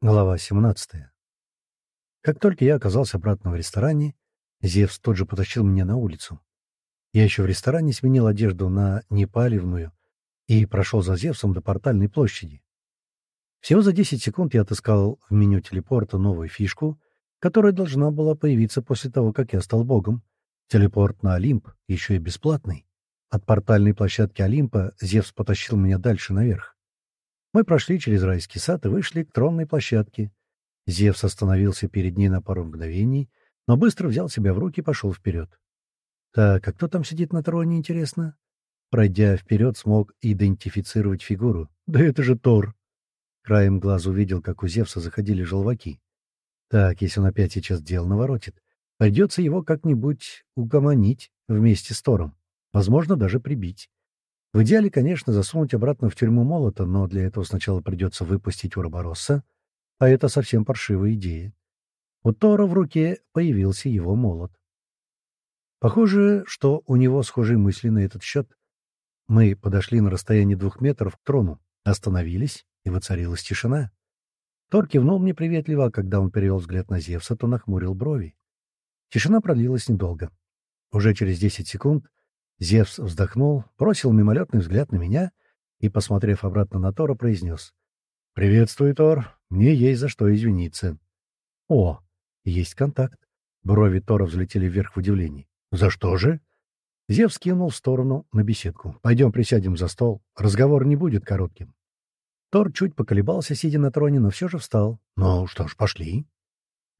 Глава 17. Как только я оказался обратно в ресторане, Зевс тут же потащил меня на улицу. Я еще в ресторане сменил одежду на непаливную и прошел за Зевсом до портальной площади. Всего за 10 секунд я отыскал в меню телепорта новую фишку, которая должна была появиться после того, как я стал богом. Телепорт на Олимп, еще и бесплатный. От портальной площадки Олимпа Зевс потащил меня дальше наверх. Мы прошли через райский сад и вышли к тронной площадке. Зевс остановился перед ней на пару мгновений, но быстро взял себя в руки и пошел вперед. Так, а кто там сидит на троне, интересно? Пройдя вперед, смог идентифицировать фигуру. Да это же Тор! Краем глаза увидел, как у Зевса заходили желваки. Так, если он опять сейчас дел наворотит, придется его как-нибудь угомонить вместе с Тором. Возможно, даже прибить. В идеале, конечно, засунуть обратно в тюрьму молота, но для этого сначала придется выпустить Уроборосса, а это совсем паршивая идея. У Тора в руке появился его молот. Похоже, что у него схожие мысли на этот счет. Мы подошли на расстояние двух метров к трону, остановились, и воцарилась тишина. Тор кивнул мне приветливо, а когда он перевел взгляд на Зевса, то нахмурил брови. Тишина продлилась недолго. Уже через десять секунд Зевс вздохнул, бросил мимолетный взгляд на меня и, посмотрев обратно на Тора, произнес. «Приветствую, Тор. Мне есть за что извиниться». «О, есть контакт». Брови Тора взлетели вверх в удивлении. «За что же?» Зевс кинул в сторону на беседку. «Пойдем присядем за стол. Разговор не будет коротким». Тор чуть поколебался, сидя на троне, но все же встал. «Ну что ж, пошли».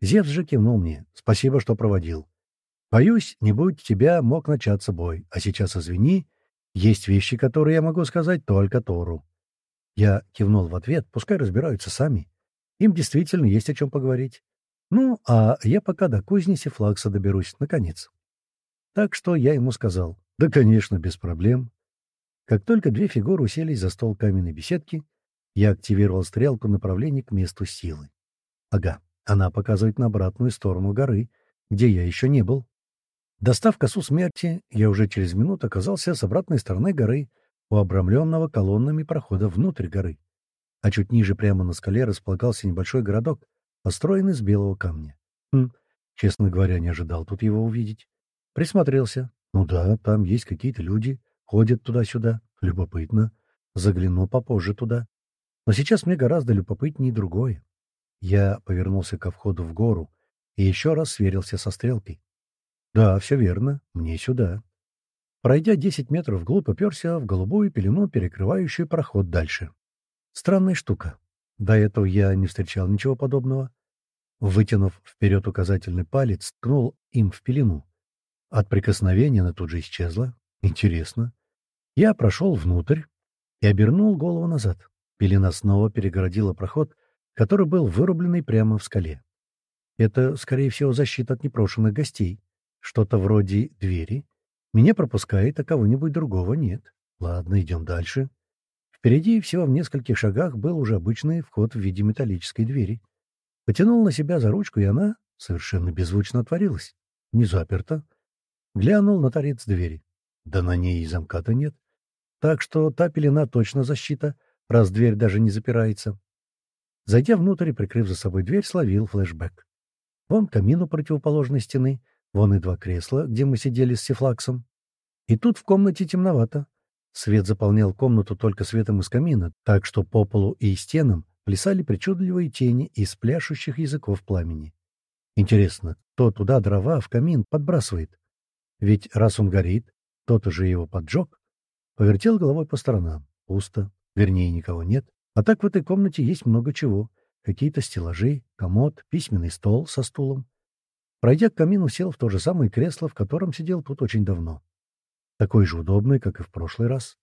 Зевс же кивнул мне. «Спасибо, что проводил. Боюсь, не будь тебя, мог начаться бой. А сейчас извини, есть вещи, которые я могу сказать только Тору. Я кивнул в ответ, пускай разбираются сами. Им действительно есть о чем поговорить. Ну, а я пока до кузни Сифлакса доберусь, наконец. Так что я ему сказал, да, конечно, без проблем. Как только две фигуры уселись за стол каменной беседки, я активировал стрелку направления к месту силы. Ага, она показывает на обратную сторону горы, где я еще не был. Достав косу смерти, я уже через минуту оказался с обратной стороны горы, у обрамленного колоннами прохода внутрь горы. А чуть ниже, прямо на скале, располагался небольшой городок, построенный из белого камня. Хм, честно говоря, не ожидал тут его увидеть. Присмотрелся. Ну да, там есть какие-то люди, ходят туда-сюда. Любопытно. Загляну попозже туда. Но сейчас мне гораздо любопытнее другое. Я повернулся ко входу в гору и еще раз сверился со стрелкой. Да, все верно. Мне сюда. Пройдя десять метров вглубь, уперся в голубую пелену, перекрывающую проход дальше. Странная штука. До этого я не встречал ничего подобного. Вытянув вперед указательный палец, ткнул им в пелену. От прикосновения она тут же исчезла. Интересно. Я прошел внутрь и обернул голову назад. Пелена снова перегородила проход, который был вырубленный прямо в скале. Это, скорее всего, защита от непрошенных гостей. Что-то вроде двери. Меня пропускает, а кого-нибудь другого нет. Ладно, идем дальше. Впереди, всего в нескольких шагах, был уже обычный вход в виде металлической двери. Потянул на себя за ручку, и она совершенно беззвучно отворилась. Не заперта. Глянул на торец двери. Да на ней и замка-то нет. Так что та пелена точно защита, раз дверь даже не запирается. Зайдя внутрь и прикрыв за собой дверь, словил флешбэк. Вон камин у противоположной стены — Вон и два кресла, где мы сидели с Сифлаксом. И тут в комнате темновато. Свет заполнял комнату только светом из камина, так что по полу и стенам плясали причудливые тени из пляшущих языков пламени. Интересно, кто туда дрова в камин подбрасывает? Ведь раз он горит, кто-то же его поджег. Повертел головой по сторонам. Пусто. Вернее, никого нет. А так в этой комнате есть много чего. Какие-то стеллажи, комод, письменный стол со стулом. Пройдя к камину, сел в то же самое кресло, в котором сидел тут очень давно. Такой же удобный, как и в прошлый раз.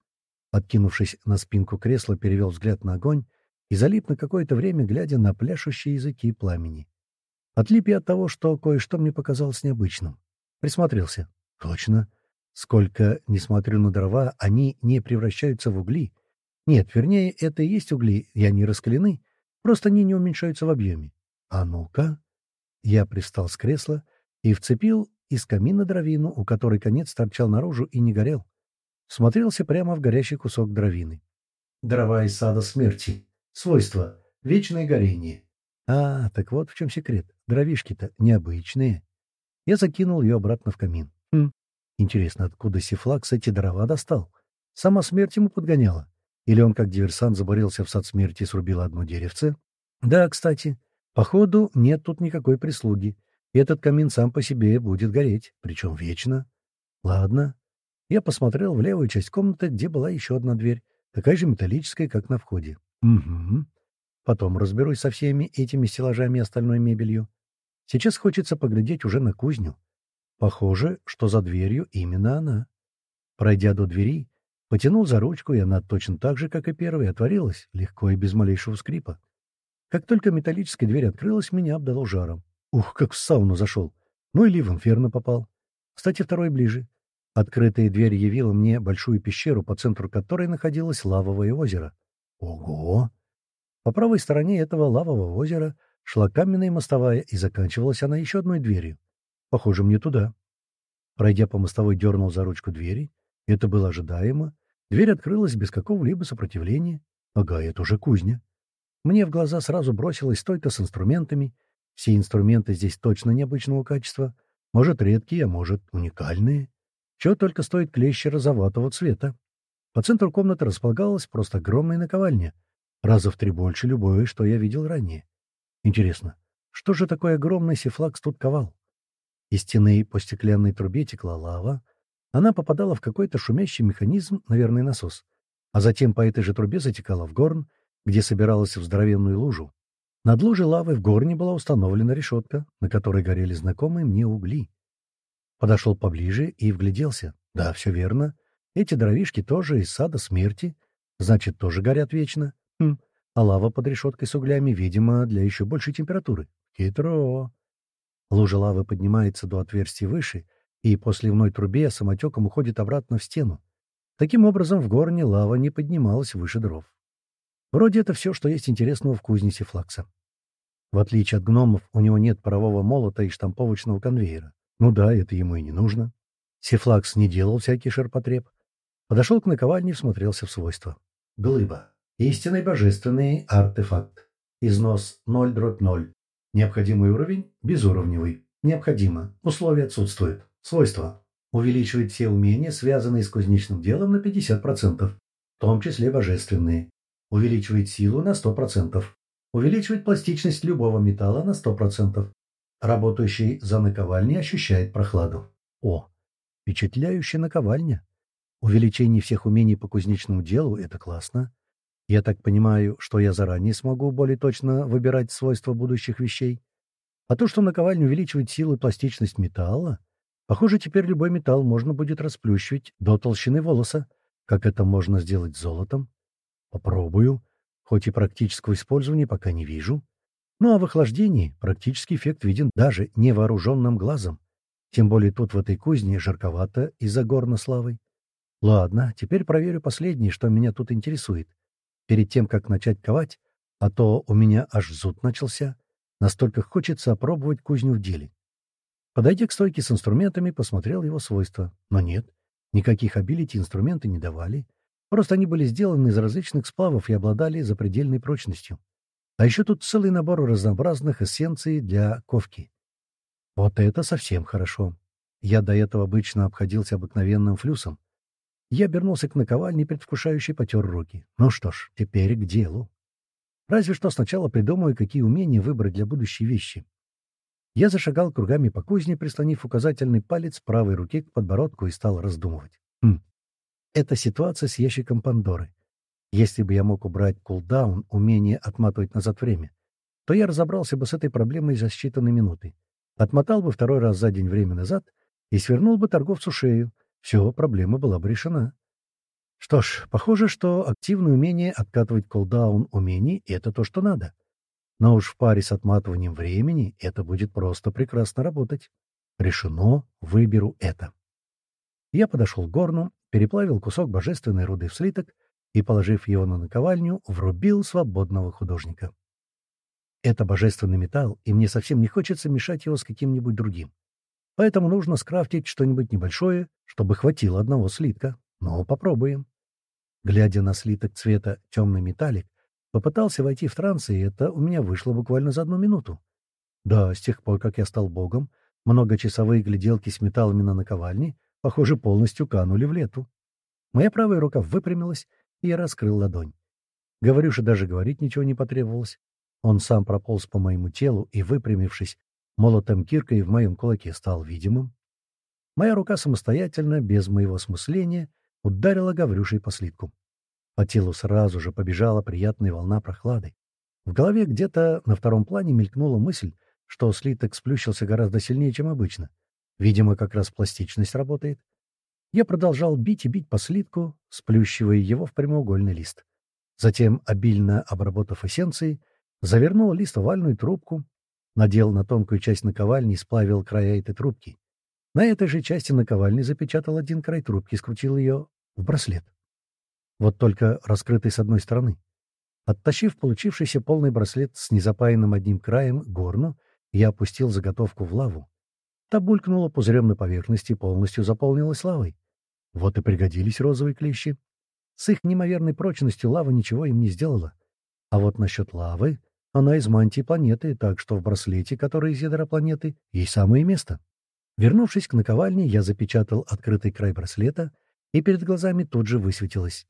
Откинувшись на спинку кресла, перевел взгляд на огонь и залип на какое-то время, глядя на пляшущие языки пламени. Отлип я от того, что кое-что мне показалось необычным. Присмотрелся. Точно. Сколько не смотрю на дрова, они не превращаются в угли. Нет, вернее, это и есть угли, и они раскалены, просто они не уменьшаются в объеме. А ну-ка... Я пристал с кресла и вцепил из камина дровину, у которой конец торчал наружу и не горел. Смотрелся прямо в горящий кусок дровины. Дрова из сада смерти. Свойства. Вечное горение. А, так вот в чем секрет. Дровишки-то необычные. Я закинул ее обратно в камин. Хм, интересно, откуда Сифлакс эти дрова достал? Сама смерть ему подгоняла? Или он, как диверсант, заборился в сад смерти и срубил одно деревце? Да, кстати, походу, нет тут никакой прислуги. Этот камин сам по себе будет гореть, причем вечно. Ладно. Я посмотрел в левую часть комнаты, где была еще одна дверь, такая же металлическая, как на входе. Угу. Потом разберусь со всеми этими стеллажами и остальной мебелью. Сейчас хочется поглядеть уже на кузню. Похоже, что за дверью именно она. Пройдя до двери, потянул за ручку, и она точно так же, как и первая, отворилась, легко и без малейшего скрипа. Как только металлическая дверь открылась, меня обдало жаром. Ух, как в сауну зашел. Ну или в инферно попал. Кстати, второй ближе. Открытая дверь явила мне большую пещеру, по центру которой находилось лавовое озеро. Ого! По правой стороне этого лавового озера шла каменная мостовая, и заканчивалась она еще одной дверью. Похоже, мне туда. Пройдя по мостовой, дернул за ручку двери. Это было ожидаемо. Дверь открылась без какого-либо сопротивления. Ага, это уже кузня. Мне в глаза сразу бросилась стойка с инструментами. Все инструменты здесь точно необычного качества. Может, редкие, а может, уникальные. Чего только стоит клещи розоватого цвета. По центру комнаты располагалась просто огромная наковальня — раза в три больше любой, что я видел ранее. Интересно, что же такое огромный сифлакс тут ковал? Из стены по стеклянной трубе текла лава. Она попадала в какой-то шумящий механизм, наверное, насос. А затем по этой же трубе затекала в горн, где собиралась в здоровенную лужу. Над лужей лавы в горне была установлена решетка, на которой горели знакомые мне угли. Подошел поближе и вгляделся. Да, все верно. Эти дровишки тоже из сада смерти, значит, тоже горят вечно. Хм, а лава под решеткой с углями, видимо, для еще большей температуры. Хитро. Лужа лавы поднимается до отверстия выше, и по сливной трубе самотеком уходит обратно в стену. Таким образом, в горне лава не поднималась выше дров. Вроде это все, что есть интересного в кузнице Флакса. В отличие от гномов, у него нет парового молота и штамповочного конвейера. Ну да, это ему и не нужно. Сифлакс не делал всякий ширпотреб. Подошел к наковальне и всмотрелся в свойства. Глыба. Истинный божественный артефакт. Износ 0 дробь 0. Необходимый уровень – безуровневый. Необходимо. Условия отсутствуют. Свойства. Увеличивает все умения, связанные с кузнечным делом, на 50%, в том числе божественные. Увеличивает силу на 100%. Увеличивает пластичность любого металла на 100%. Работающий за наковальней ощущает прохладу. О, впечатляющая наковальня. Увеличение всех умений по кузнечному делу – это классно. Я так понимаю, что я заранее смогу более точно выбирать свойства будущих вещей. А то, что наковальня увеличивает силу и пластичность металла, похоже, теперь любой металл можно будет расплющивать до толщины волоса, как это можно сделать золотом. Попробую, хоть и практического использования пока не вижу. Ну а в охлаждении практический эффект виден даже невооруженным глазом. Тем более тут в этой кузне жарковато из-за горна. Ладно, теперь проверю последнее, что меня тут интересует — перед тем, как начать ковать, а то у меня аж зуд начался, настолько хочется опробовать кузню в деле. Подойдя к стойке с инструментами, посмотрел его свойства. Но нет, никаких обилити инструменты не давали. Просто они были сделаны из различных сплавов и обладали запредельной прочностью. А еще тут целый набор разнообразных эссенций для ковки. Вот это совсем хорошо. Я до этого обычно обходился обыкновенным флюсом, я обернулся к наковальне, предвкушающе потер руки. Ну что ж, теперь к делу. Разве что сначала придумаю, какие умения выбрать для будущей вещи. Я зашагал кругами по кузне, прислонив указательный палец правой руки к подбородку и стал раздумывать. Это ситуация с ящиком Пандоры. Если бы я мог убрать кулдаун, умение отматывать назад время, то я разобрался бы с этой проблемой за считанные минуты. Отмотал бы второй раз за день время назад и свернул бы торговцу шею, все, проблема была бы решена. Что ж, похоже, что активное умение откатывать колдаун умений — это то, что надо. Но уж в паре с отматыванием времени это будет просто прекрасно работать. Решено, выберу это. Я подошел к горну, переплавил кусок божественной руды в слиток и, положив его на наковальню, врубил свободного художника. Это божественный металл, и мне совсем не хочется мешать его с каким-нибудь другим. Поэтому нужно скрафтить что-нибудь небольшое, чтобы хватило одного слитка. Но попробуем. Глядя на слиток цвета темный металлик, Попытался войти в транс, и это у меня вышло буквально за одну минуту. Да, с тех пор, как я стал богом, многочасовые гляделки с металлами на наковальне, похоже, полностью канули в лету. Моя правая рука выпрямилась, и я раскрыл ладонь. Говорю что даже говорить ничего не потребовалось. Он сам прополз по моему телу и, выпрямившись, молотом киркой в моем кулаке стал видимым. Моя рука самостоятельно, без моего осмысления, ударила Гаврюшей по слитку. По телу сразу же побежала приятная волна прохлады. В голове где-то на втором плане мелькнула мысль, что слиток сплющился гораздо сильнее, чем обычно. Видимо, как раз пластичность работает. Я продолжал бить и бить по слитку, сплющивая его в прямоугольный лист. Затем, обильно обработав эссенцией, завернул лист в овальную трубку, надел на тонкую часть наковальни и сплавил края этой трубки. На этой же части наковальни запечатал один край трубки, скрутил ее в браслет. Вот только раскрытый с одной стороны. Оттащив получившийся полный браслет с незапаянным одним краем горну, я опустил заготовку в лаву. Та булькнула пузырем на поверхности и полностью заполнилась лавой. Вот и пригодились розовые клещи. С их неимоверной прочностью лава ничего им не сделала. А вот насчет лавы, она из мантии планеты, так что в браслете, который из ядра планеты, ей самое место. Вернувшись к наковальне, я запечатал открытый край браслета, и перед глазами тут же высветилось.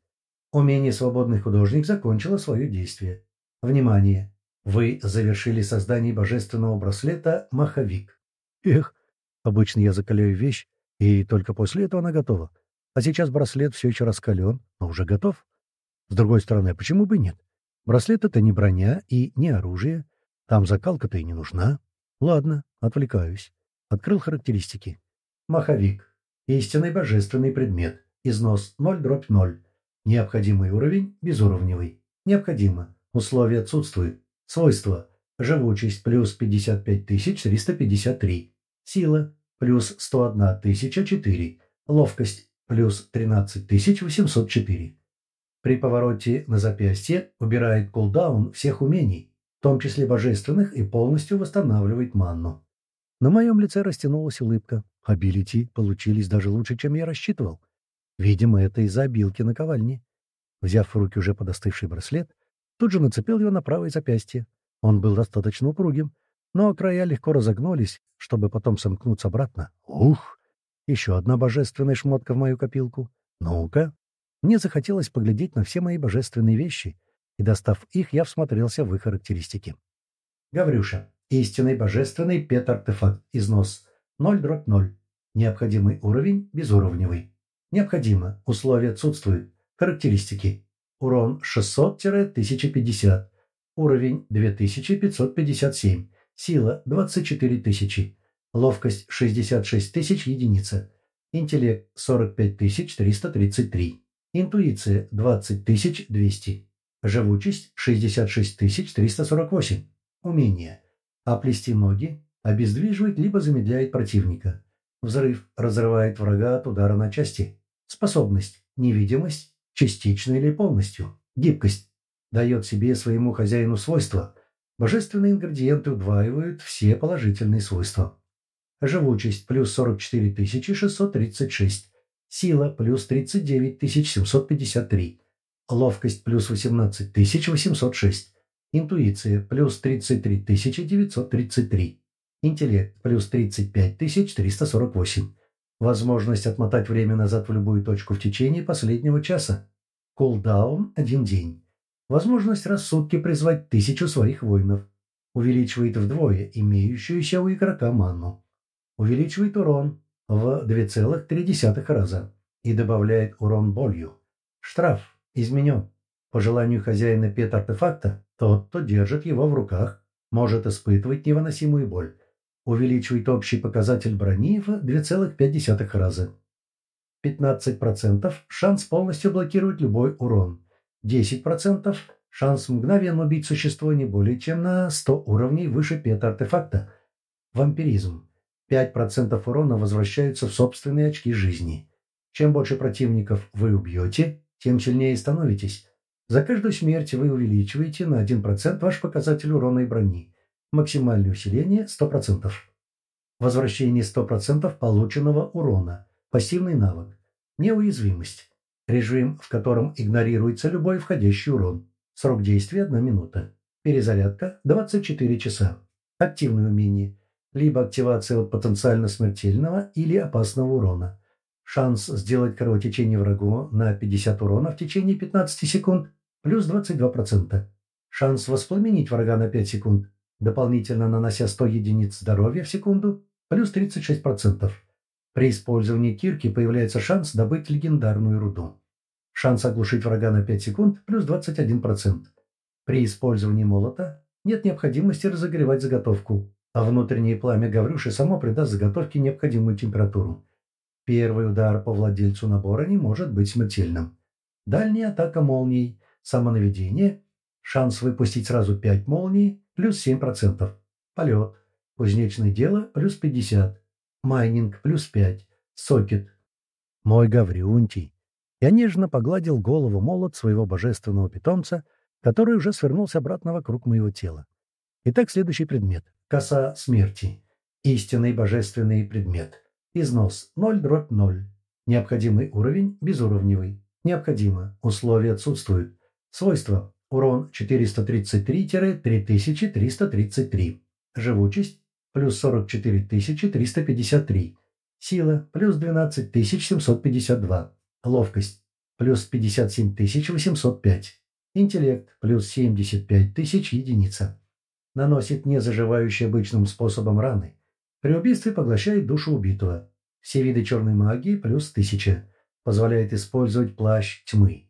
Умение «Свободный художник» закончило свое действие. Внимание! Вы завершили создание божественного браслета «Маховик». Эх, обычно я закаляю вещь, и только после этого она готова. А сейчас браслет все еще раскален, но уже готов. С другой стороны, а почему бы нет? Браслет — это не броня и не оружие. Там закалка-то и не нужна. Ладно, отвлекаюсь. Открыл характеристики. Маховик. Истинный божественный предмет. Износ 0 дробь 0. Необходимый уровень – безуровневый. Необходимо. Условия отсутствуют. Свойства. Живучесть плюс 55 353. Сила плюс 101 004. Ловкость плюс 13 804. При повороте на запястье убирает кулдаун всех умений, в том числе божественных, и полностью восстанавливает манну. На моем лице растянулась улыбка. Абилити получились даже лучше, чем я рассчитывал. Видимо, это из-за обилки наковальни. Взяв в руки уже подостывший браслет, тут же нацепил его на правое запястье. Он был достаточно упругим, но края легко разогнулись, чтобы потом сомкнуться обратно. Ух! Еще одна божественная шмотка в мою копилку. Ну-ка! Мне захотелось поглядеть на все мои божественные вещи, и, достав их, я всмотрелся в их характеристики. Гаврюша. Истинный божественный пет-артефакт. Износ 0 дробь 0. Необходимый уровень безуровневый. Необходимо. Условия отсутствуют. Характеристики. Урон 600-1050. Уровень 2557. Сила 24 тысячи. Ловкость 66 тысяч единица. Интеллект 45 333. Интуиция 20 200. Живучесть 66 348. Умение. Оплести ноги, обездвиживает либо замедляет противника. Взрыв разрывает врага от удара на части. Способность. Невидимость. Частично или полностью. Гибкость. Дает себе своему хозяину свойства. Божественные ингредиенты удваивают все положительные свойства. Живучесть плюс 44 636. Сила плюс 39 753. Ловкость плюс 18 806. Интуиция плюс 33 933. Интеллект плюс 35 348. Возможность отмотать время назад в любую точку в течение последнего часа. Кулдаун – один день. Возможность сутки призвать тысячу своих воинов. Увеличивает вдвое имеющуюся у игрока ману. Увеличивает урон в 2,3 раза и добавляет урон болью. Штраф изменен. По желанию хозяина пет-артефакта, тот, кто держит его в руках, может испытывать невыносимую боль увеличивает общий показатель брони в 2,5 раза. 15% шанс полностью блокировать любой урон. 10% шанс мгновенно убить существо не более чем на 100 уровней выше пета-артефакта. Вампиризм. 5% урона возвращаются в собственные очки жизни. Чем больше противников вы убьете, тем сильнее становитесь. За каждую смерть вы увеличиваете на 1% ваш показатель урона и брони. Максимальное усиление 100%. Возвращение 100% полученного урона. Пассивный навык. Неуязвимость. Режим, в котором игнорируется любой входящий урон. Срок действия 1 минута. Перезарядка 24 часа. Активное умение. Либо активация от потенциально смертельного или опасного урона. Шанс сделать кровотечение врагу на 50 урона в течение 15 секунд плюс 22%. Шанс воспламенить врага на 5 секунд, дополнительно нанося 100 единиц здоровья в секунду, плюс 36%. При использовании кирки появляется шанс добыть легендарную руду. Шанс оглушить врага на 5 секунд плюс 21%. При использовании молота нет необходимости разогревать заготовку, а внутреннее пламя Гаврюши само придаст заготовке необходимую температуру. Первый удар по владельцу набора не может быть смертельным. Дальняя атака молний, самонаведение, шанс выпустить сразу 5 молний, плюс 7%. Полет, кузнечное дело, плюс 50. Майнинг, плюс 5. Сокет. Мой Гаврюнтий. Я нежно погладил голову молот своего божественного питомца, который уже свернулся обратно вокруг моего тела. Итак, следующий предмет. Коса смерти. Истинный божественный предмет. Износ 0 дробь 0. Необходимый уровень безуровневый. Необходимо. Условия отсутствуют. Свойства. Урон 433-3333. Живучесть плюс 44353. Сила плюс 12752. Ловкость плюс 57805. Интеллект плюс 75 тысяч единица. Наносит незаживающие обычным способом раны. При убийстве поглощает душу убитого. Все виды черной магии плюс 1000. Позволяет использовать плащ тьмы.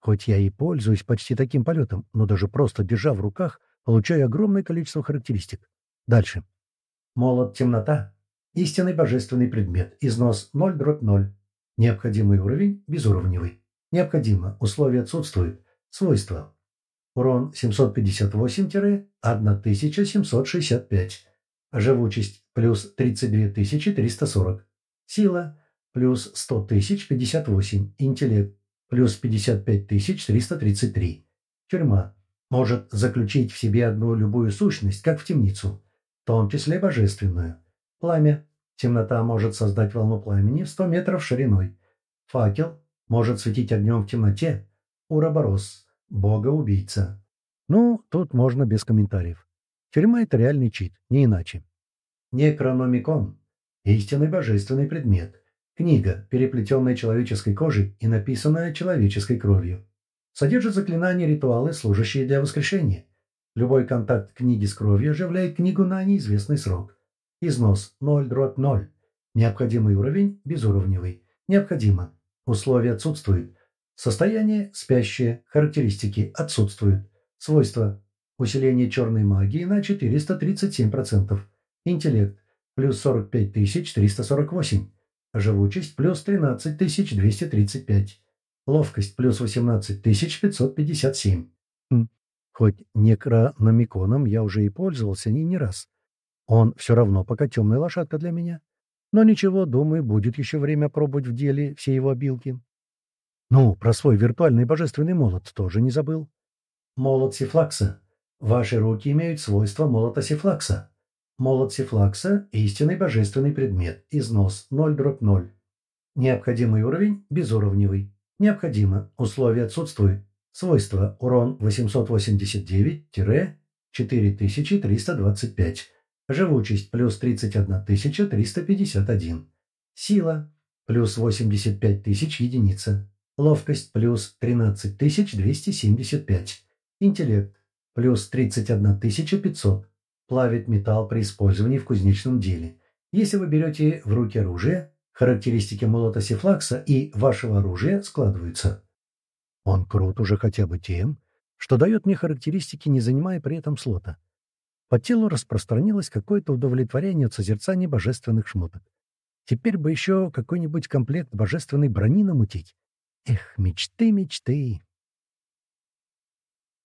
Хоть я и пользуюсь почти таким полетом, но даже просто держа в руках, получаю огромное количество характеристик. Дальше. Молот темнота. Истинный божественный предмет. Износ 0 дробь 0. Необходимый уровень – безуровневый. Необходимо. Условия отсутствуют. Свойства. Урон 758-1765. Живучесть плюс 32340. Сила плюс 100 058. Интеллект плюс 55 333. Тюрьма. Может заключить в себе одну любую сущность, как в темницу, том числе божественную. Пламя. Темнота может создать волну пламени в 100 метров шириной. Факел может светить огнем в темноте. Уроборос. Бога-убийца. Ну, тут можно без комментариев. Тюрьма — это реальный чит, не иначе. Некрономикон. Истинный божественный предмет. Книга, переплетенная человеческой кожей и написанная человеческой кровью. Содержит заклинания и ритуалы, служащие для воскрешения. Любой контакт книги с кровью оживляет книгу на неизвестный срок. Износ 0 дробь 0. Необходимый уровень безуровневый. Необходимо. Условия отсутствуют. Состояние спящее. Характеристики отсутствуют. Свойства. Усиление черной магии на 437%. Интеллект. Плюс 45 348. Живучесть. Плюс 13 235. Ловкость. Плюс 18 557. Хоть некрономиконом я уже и пользовался не не раз. Он все равно пока темная лошадка для меня. Но ничего, думаю, будет еще время пробовать в деле все его обилки. Ну, про свой виртуальный божественный молот тоже не забыл. Молот Сифлакса. Ваши руки имеют свойства молота Сифлакса. Молот Сифлакса – истинный божественный предмет. Износ 0 дробь 0. Необходимый уровень – безуровневый. Необходимо. Условия отсутствуют. Свойства. Урон 889-4325. Живучесть плюс 31 351. Сила плюс 85 тысяч единица. Ловкость плюс 13 275. Интеллект плюс 31 500. Плавит металл при использовании в кузнечном деле. Если вы берете в руки оружие, характеристики молота Сифлакса и вашего оружия складываются. Он крут уже хотя бы тем, что дает мне характеристики, не занимая при этом слота. По телу распространилось какое-то удовлетворение от созерцания божественных шмоток. Теперь бы еще какой-нибудь комплект божественной брони намутить. Эх, мечты, мечты.